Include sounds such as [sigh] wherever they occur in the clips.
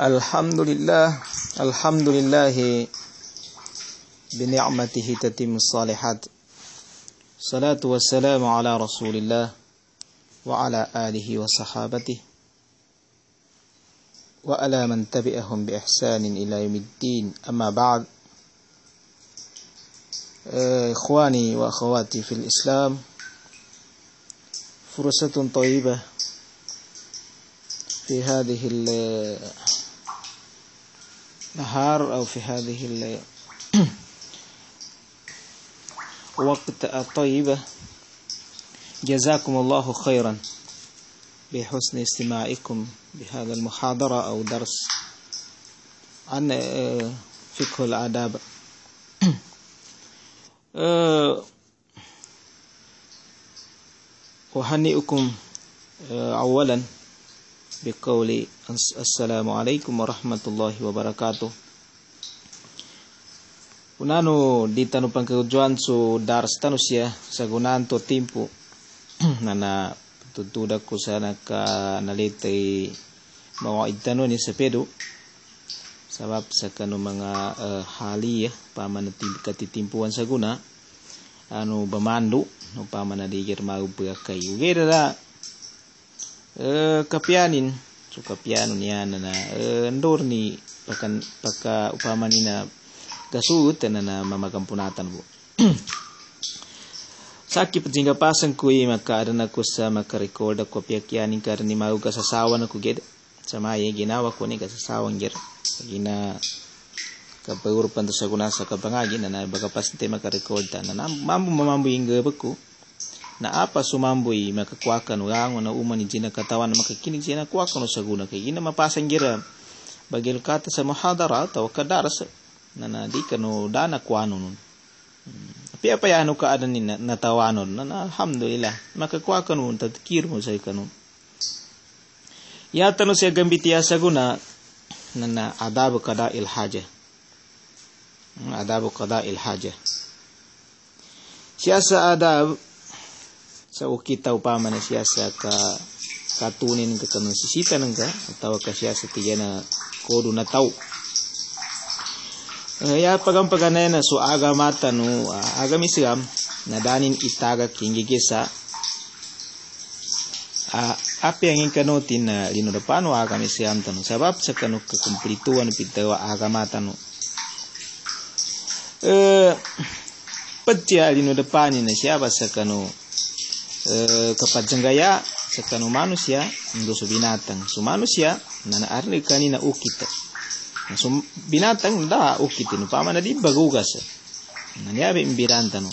الحمد لله الحمد لله بنعمته تتم الصالحات صلاة والسلام على رسول الله وعلى آله وصحابته وعلى من تبعهم بإحسان إلى يوم الدين أما بعد إخواني وأخواتي في الإسلام فرصة طيبة في هذه النهار أو في هذه الوقت [coughs] الطيبة. جزاكم الله خيرا بحسن استماعكم بهذا المحاضرة أو درس عن فقه الآداب. [coughs] أهنئكم أولا biqauli assalamualaikum warahmatullahi wabarakatuh. Unano di tanu pangkejuan su dar stanus ya sagunan tu timpu. [clears throat] Nana tutuda kusana ka nalitay bawa itanu ni sepedu. Sabab sakanu mga uh, eh, hali ya paman katitimpuan saguna. Anu bemandu no di adigir mau berkayu gera kapianin niya na uh, ndor ni pakan paka upaman ina gasut na na mamakampunatan bu. [clears throat] Sakit jingga pasang kui maka ada na ko sa makarecord ako piakyanin ka ni mau kasasawan ako ged sama ye ginawa ko ni kasasawang gina kapagurupan to sa kuna sa kabangagi na na baga pasinte makarecord ta na mambu mamambu inga baku na apa sumamboy makakwakan wango na umani jina katawan makakinig jina kwakan sa guna kay gina mapasang gira bagil kata sa muhadara atau kadaras na na di kanu dana kwano nun tapi apa ya anu keadaan ini natawanon na alhamdulillah. Maka kwa kanu tatkir mo sa kanu. Ya tanu siya gambiti ya saguna na adab kada il haja adab kada il haja siya sa adab sa ukita upama na siya sa ka katunin ka kanu sisita nang ka atau ka siya sa tiya na kodo na tau ya pagam paganena so agama tanu agam na danin itaga kingigisa apa yang ingin tin na lino depan wa agam islam tanu. Sebab sekanu kekumplituan pitawa agama tanu. Eh pecah lino depan ini siapa sekanu eh kepajenggaya sekanu manusia ndo binatang. Su manusia nana arni kanina ukita so binatang da ukitin pama na di bagugas na niabe imbiranta no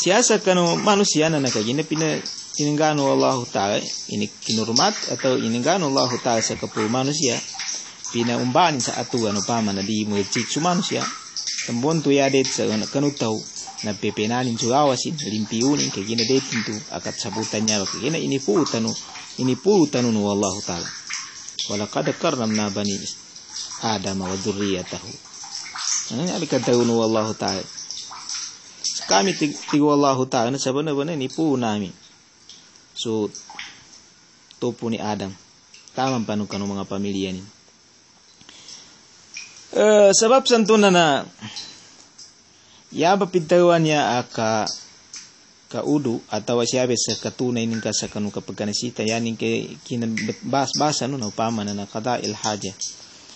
siasa kanu manusia na nakagina pina iningano Allah Ta'ala ini kinurmat atau iningano Allah Ta'ala sa manusia pina umbani sa atuan upama na di mo su manusia tambon tu ya det sa kanu tau na pepenanin su awasin limpiunin kay gina detin tu akat sabutannya kay gina ini putanu ini putanu no Allah Ta'ala walaqad karramna bani Adam wa dzurriyyatahu. Ano nga kataon no Allah Ta'ala. Kami tigo Allah Ta'ala sa bana-bana ni po nami. So tupo ni Adam. Tamang panu kanu mga pamilya ni. Uh, sebab santuna na ya bapitawan niya aka kaudu atau siabe sa katunay ning ka sa kanu kapagkanisita yanin ke kinan bas basa no na upama na nakada il haja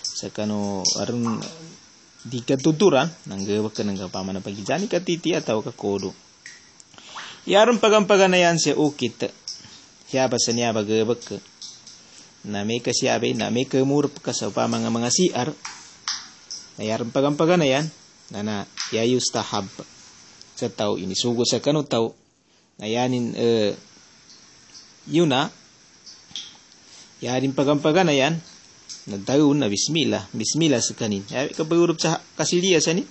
sa kanu arun di katuturan nang gawa ka nang kapama na pagijani katiti atau ka kodo yarun pagampaganayan sa ukit. Siapa sa niya bagabak ka na may ka siyabe na may ka murap ka sa upama nga mga siar na yarun pagampaganayan na na yayus tahab sa ini. Sugo sa kanu tao na yanin uh, yuna. Yarin pagampaganayan na daun na bismillah. Bismillah sa kanin ya kabagurup sa kasiliya sa ni.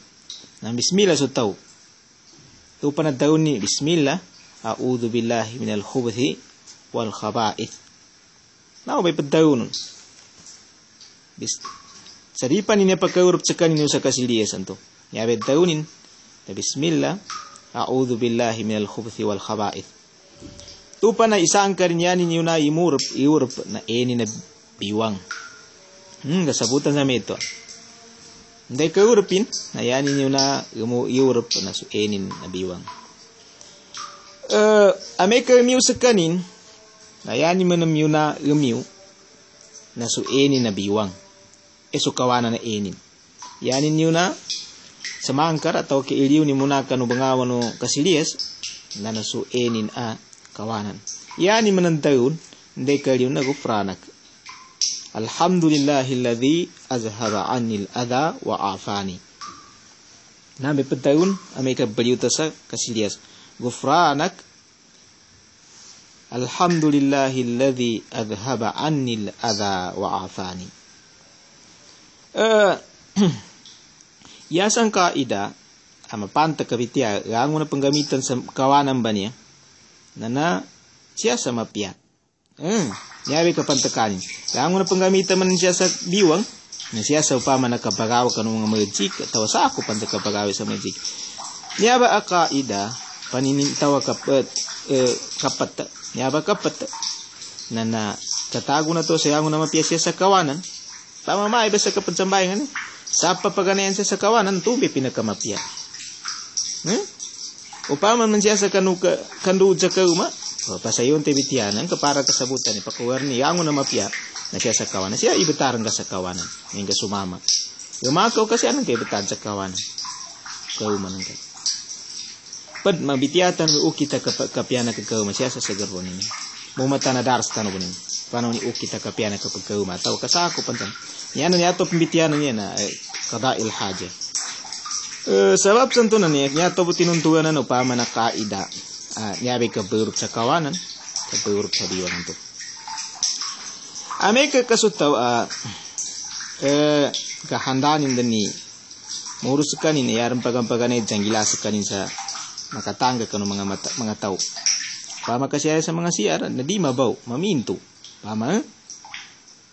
Na bismillah sa tao tu pa na daun ni bismillah. A'udhu billahi minal khubuthi wal khaba'ith. Na may padaun bis saripan ni pagkagurup sa kanin sa kasiliya sa to ya bet daunin na bismillah a'udhu billahi minal khubuthi wal khaba'ith tu pa na isang karinyanin yun na imurup iurup na eni na biwang Hmm, kasabutan sa ito. Hindi ka urupin, na yan inyo na Europe na su enin na biwang. Uh, ame ka umiw sa kanin, na yan mo na miw na umiw na su enin na biwang. E su kawanan na enin. Yan inyo na sa mangkar atau ke iliw ni muna kanu bangawan no kasilias na nasu enin a kawanan. Yani manantayun, hindi ka liw na gufranak. Alhamdulillahilladzi azhaba anil adha wa afani. Nabi petaun ameka beliau tasa kasilias. Gufranak Alhamdulillahilladzi azhaba anil adha wa afani. Uh, [clears throat] ya sang kaida ama panta kabitia rangu na penggamitan sa kawanan ba niya nana siya sa mapia. Hmm. Nyabi ka pantakanin. Kaya mo na panggamitan man siya sa biwang, na siya sa upama nakapagawa ka ng mga magic, tawa sa ako pantakapagawa sa magic. Nyaba akaida, paninin tawa kapat, eh, kapat, nyaba kapat, na na katago na to sa yango na mapia siya sa kawanan, pamamay ba sa kapagsambayan eh? Sa papaganayan siya sa kawanan, tubi pinakamapia. Hmm? Upama man siya sa kanuka, kanduod sa kauma, o, pasayon te bitianan para kasabutan ni pakuwer ni yango na mapia na siya sa kawanan. Siya ibetaran ka sa kawanan. Ka sumama. Yumakaw kasi anong kay betan sa kawanan. Kauman ka. Pad mabitiatan ukita kapiana ka kauma siya sa sagarbo ninyo. Mumata na daras tano ko ninyo. Paano ni ukita kapiana ka pagkauma. Taw kasako pantan. Yan ni ato pambitianan niya na eh, kadail haja. Uh, sabab na niya, niya to tinuntuan na upama na kaida uh, niyabi ka buruk sa kawanan ka buruk sa diwan to ame ka kasutaw uh, eh kahandanin din ni murus kanin yaran pagang-paganay janggilas kanin sa makatangga kanu mga mata, mga tao pama kasi sa mga siyar na di mabaw maminto pama eh?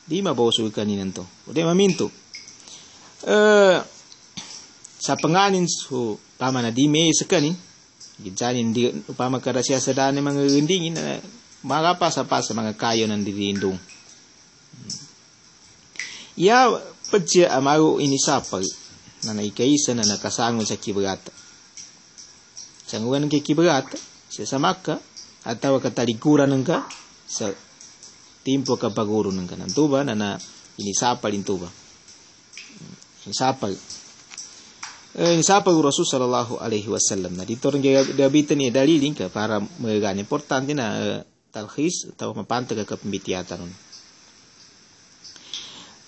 di mabaw su kanin to udah maminto eh sa panganin su pama na di may sa kanin Gidsanin di upama kada daan mga rindingin na mga pasa sa mga kayo ng dirindong. Ya padya amaru inisapal na naikaisa na nakasangon sa kibrata. Sanguan ng kibrata sa maka at tawa katalikuran ng ka sa timpo ka paguro ng ka ng tuba na na inisapal in tuba. Inisapal eh, sapa Rasul sallallahu alaihi wasallam. Nah, dito rin gabitan ni dalilin ka para magagan importante na uh, talhis atau mapantag ka pambitiyata nun.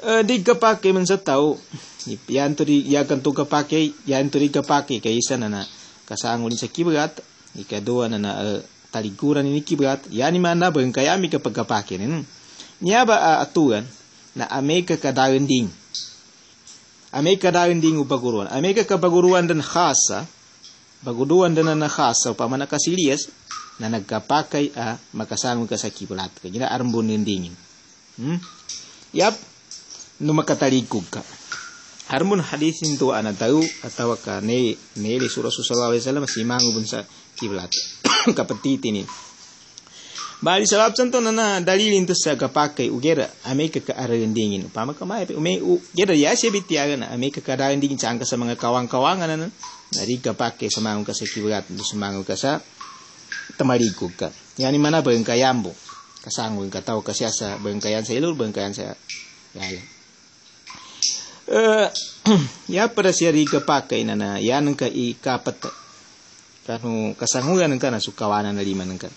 Uh, di kapake man sa tao, yan to di yakan to kapake, yan to di kapake isa na na kasangolin sa kibrat, ikadua na na taliguran ni kibrat, yan ni man na bang kaya mi kapag kapake nin. Niya ba uh, aturan na ame ka kadarin ding Amerika dawin dingu baguruan. Amerika ka baguruan dan khasa, baguruan dan na khasa upama na kasilias na nagkapakay a makasangon ka sa kiblat ka. Gina arambon dingin. Hmm? Yap, no makatalikog ka. Harmon hadisin to ana tahu atau ka ne ne li surah alaihi wasallam si mangu bun sa kiblat. [coughs] Kapatiti ni. Bali sabab santo na na dalilin to sa kapakai ugera ame ka kaaragan dingin. Pama ka mai ume ugera ya siya bitiaga na ame ka kaaragan dingin sa angka sa mga kawang-kawangan na mangon ka sa kibugat sa mangon ka sa tamarikog ka. Yani mana bang kayambo kasangon ka tao kasya sa ilur bangkayan sa yaya. Uh, [coughs] ya para siya ri kapakai na na yan ka ikapat kanu kasangugan ka na sukawanan na liman ka.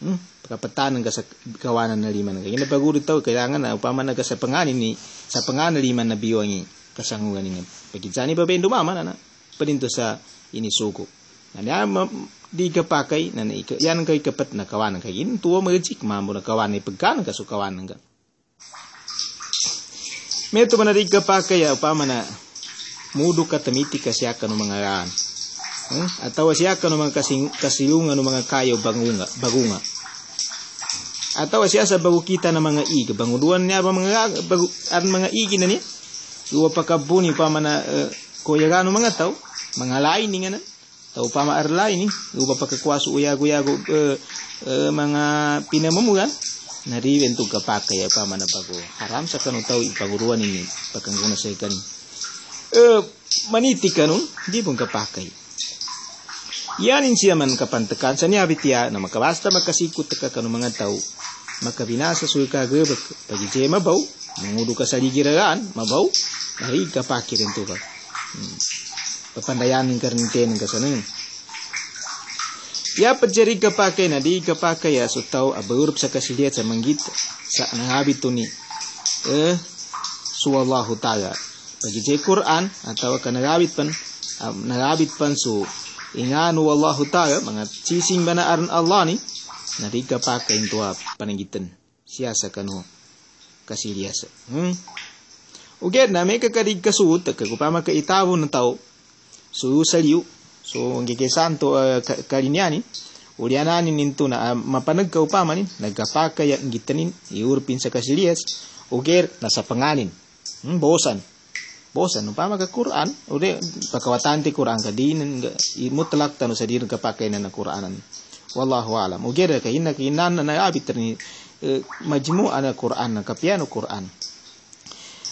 Hmm, kapatanan ka sa kawanan na liman ka. Yung napagurot tao, kailangan na upama na ka sa panganin ni, sa panganan liman na biwangi kasangugan ni. Pagkinsani pa ba yung dumama na paninto sa inisuko. Na di ka pakay, na, yan kay kapat na kawanan ka. Yun tuwa magajik, mamo na kawanan, pagkanan ka so kawanan ka. Meto man na di ka pakay, upama na, mudo ka tamiti ka siya ka ng mga raan. Hmm? Atawa siya ka ng mga kasing, kasiyungan ng mga kayo bangunga, bagunga. Atawa siya sa bagukita ng mga ig. Banguduan niya ba mga, bagu, at mga igi na niya. Iwa pa kabuni pa man na uh, koyagano mga tao. Mga lain nga na. Tao pa maarlain ni. Iwa pa kakwaso uyago-yago uh, uh, mga pinamamugan. nari bentuk kapake ya pa mana bago haram sakanu tau ipaguruan ini pakangguna saya kan eh maniti kanun di pun kapakai Yanin siya man kapantakan sa niya bitya na makabasta makasikot ka kanu mga tao makabinasa suy ka gabak pagi jay mabaw mangudu ka sa ligiragaan mabaw nari kapakirin ka hmm. ka rin tenen ka sa nun Ya pajari kapake na di kapake ya so tau aburup sa kasiliat sa manggit sa nangabi to ni eh suwallahu ta'ala. Bagi je Quran atau ka nagabit pan um, nagabit pan so inganu wallahu ta'ala mga cising banaaran Allah ni na di kapake into pananggitan. Siya sa kanu kasiliasa hmm. Uget na may kakarig kasut kagupama ka itawo ng tao so saliu so ngike santo uh, kalinyani ulianani nintuna uh, mapanag ka upama ni nagkapaka ya ngitanin iurpin sa kasilias uger nasa panganin hmm, bosan bosan. Upama ka Quran ude pakawatante Quran ka din mutlak tanu sa dir kapakay na na Quranan. Wallahu alam. Uger ka inna ka inan na abit ni uh, majmu ana Quran na kapiano Quran.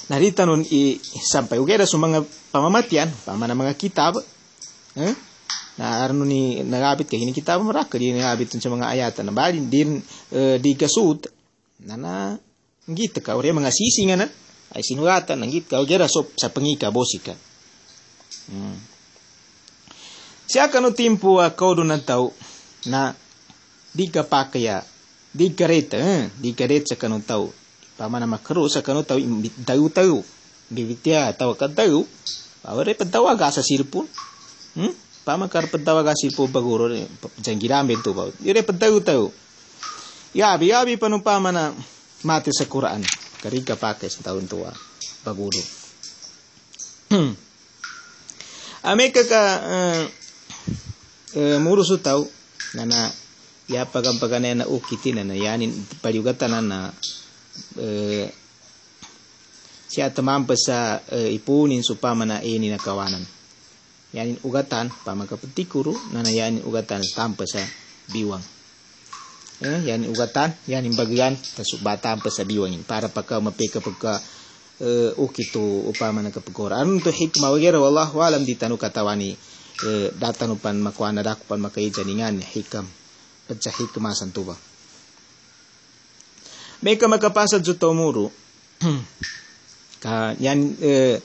Narita nun i sampai ugera sa mga pamamatian pamana mga kitab eh? na arno ni nagabit kay hini kita meraka di nagabit sa mga ayatan. Na bali din di kasud na na ngita ka ore mga sisi nga na ay sinuratan nang ka ugera so sa pangika bosika hmm. siya kano timpo uh, kaudo na tao na di ka pakaya di kareta eh? di karet sa kano tao pamana makaro sa kano tao tayo-tayo bibitya tawa ka tayo Aware padawa ga sa sirpun. Hmm? pama kar pedawa kasi po baguro janggirambe tu ba ire pedaw tahu ya bi ya bi panumpama na mati sa Quran kariga pakai sa tahun tua. Baguro [clears throat] Ameka ka uh, uh, murusu tau. Nana ya pagam pagana na ukiti na yanin paliugatan na uh, siya tamampa sa uh, ipunin supama na ini na kawanan. Yanin ugatan pamaka petikuru nana yanin ugatan tanpa sa biwang eh, yanin ugatan yanin bagian tasuk tampa sa biwang ini para paka mapeka paka uh, ukitu upama na kapagora anu hikmah wagera wallahu alam di tanu katawani uh, datanu pan makwana dakupan makaija ningan hikam. Pecah hikmah santuba. Meka makapasad sa tomuru [clears throat] ka yan uh,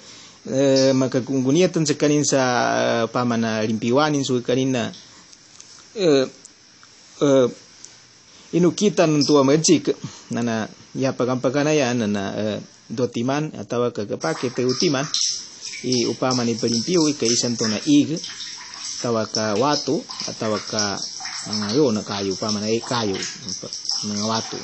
Eh, maka makagunguniatan sa kanin sa uh, pamana limpiwanin so kanina uh, uh, inukitan tua majik nana ya pagampaganaya nana uh, dotiman atau kagapake peutiman. I upama ni pelimpiu i kaisan to na ig tawa ka watu atau ka mga yo na kayu upama na kayu mga watu.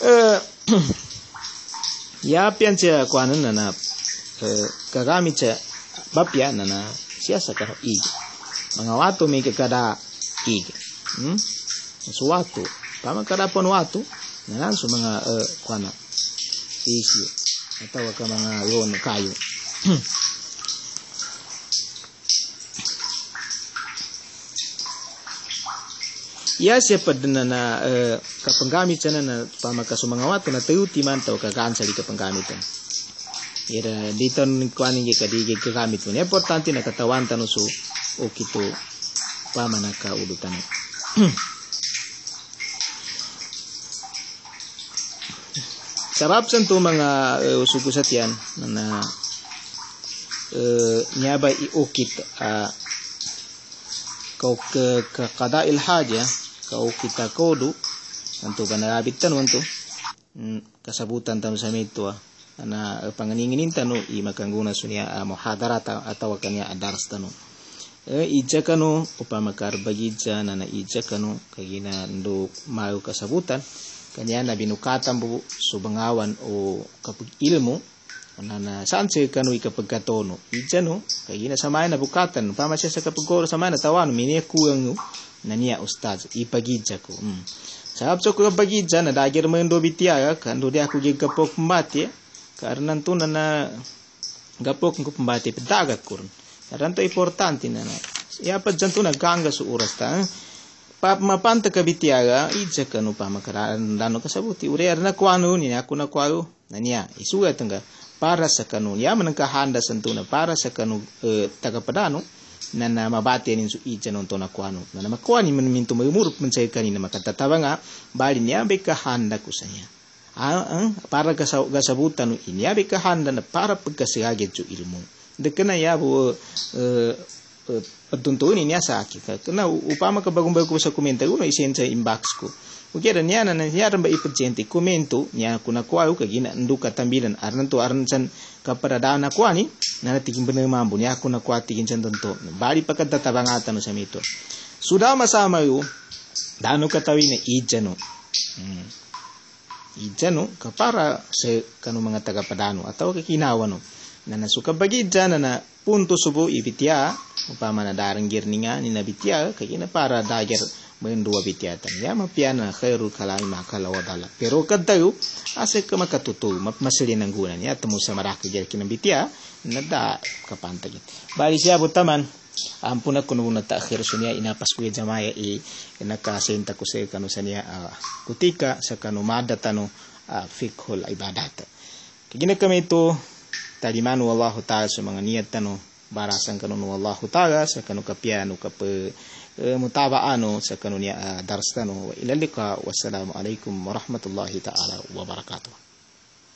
Uh, [clears throat] ya piancha kwana nana kagami cha bapya nana siasa ka ig. Mga watu may kada ig. Hmm? So watu kada pon watu nanan so mga uh, kwana isi. Atau ka mga yon kayu. [clears throat] Ya siapa dana na uh, kapenggamit sana na pama kasumangawat na tayo timan tau kakansa di kapenggamit ira dito kuanin ke kadi ke kagamit mo importante na katawan tanu so o kito pama na [clears throat] Sarap sa to mga uh, usugo sa tiyan na, uh, nyaba iukit uh, kau ke, ke kada ilhaja kau kita kodu untuk kanarabit tanu untuk hmm, kasabutan tanu sa mito ah na panganinginin tanu i makangguna sunia uh, muhadarat atau kanya adars tanu ija kanu upama kar bagija nana ija kanu kagina ndo mau kasabutan. Kanya na binukatan bu subangawan o kapag ilmu nana sanse kanu ikapagkatono ija no kagina samay na bukatan upama siya sa kapagkoro samay na tawano minia kuang nania ustaz ipagija ko mm. Sahab so ko bagija na dagir mendo bitia kan do dia aku ge gapok mati karena tu nana gapok ko pembati pedaga kurun importante nana ya pa jantu na ganga su uras ta pa mapanta ka bitiaga ija kanu pa makaran dano kasabuti ure arna kwanu ni aku na kwalu nania isuga tengga. Para sa kanu ya menengka handa sentuna para sa kanu e, taga padano nana mabati ni su ija non tona kwanu nana makwani men mintu muruk mencai kani nama kata tabanga bali ni ambe ka handa kusanya para gasabutan ini abe ka handa na para pagkasihage ju ilmu dekena ya bu tuntu ini nya sakit kena upama ka bagong bago sa komento uno isen sa inbox ko Ukira niya na niya ba ipagente komento niya kuna kwa ka gina nduka tambilan arnan to arnan san kaparadana kwa ni na natigin bener mambu niya kuna kwa tigin san tonto bali pa kadta tabangata no sa mito sudah masama yu dano katawi na ijano hmm. ijano kapara sa kanu mga taga padano atau kakinawa no na nasuka bagi na na punto subo ibitya upama na darang girninga ni nabitya kaya na para dager main dua bitiatan ya mapiana khairul kalami makala wadala pero kadayo ase ka makatutu map masali nang ya temu sama raki jadi kina bitia nada kapantagi bali siya butaman ampun aku nunggu nata akhir sunia ina pas kuya jamaya i ina ka senta ko se kanu sania kutika sa kanu mada tanu fikhul ibadat. Kigina kami itu talimanu wallahu ta'ala sumanga niyattanu oh, bara sankanu wallahu ta'ala sakanu kapiyanu kap e, mutaba'anu sakanu e, darstanu wa ila liqa. Wassalamu alaikum warahmatullahi ta'ala wabarakatuh.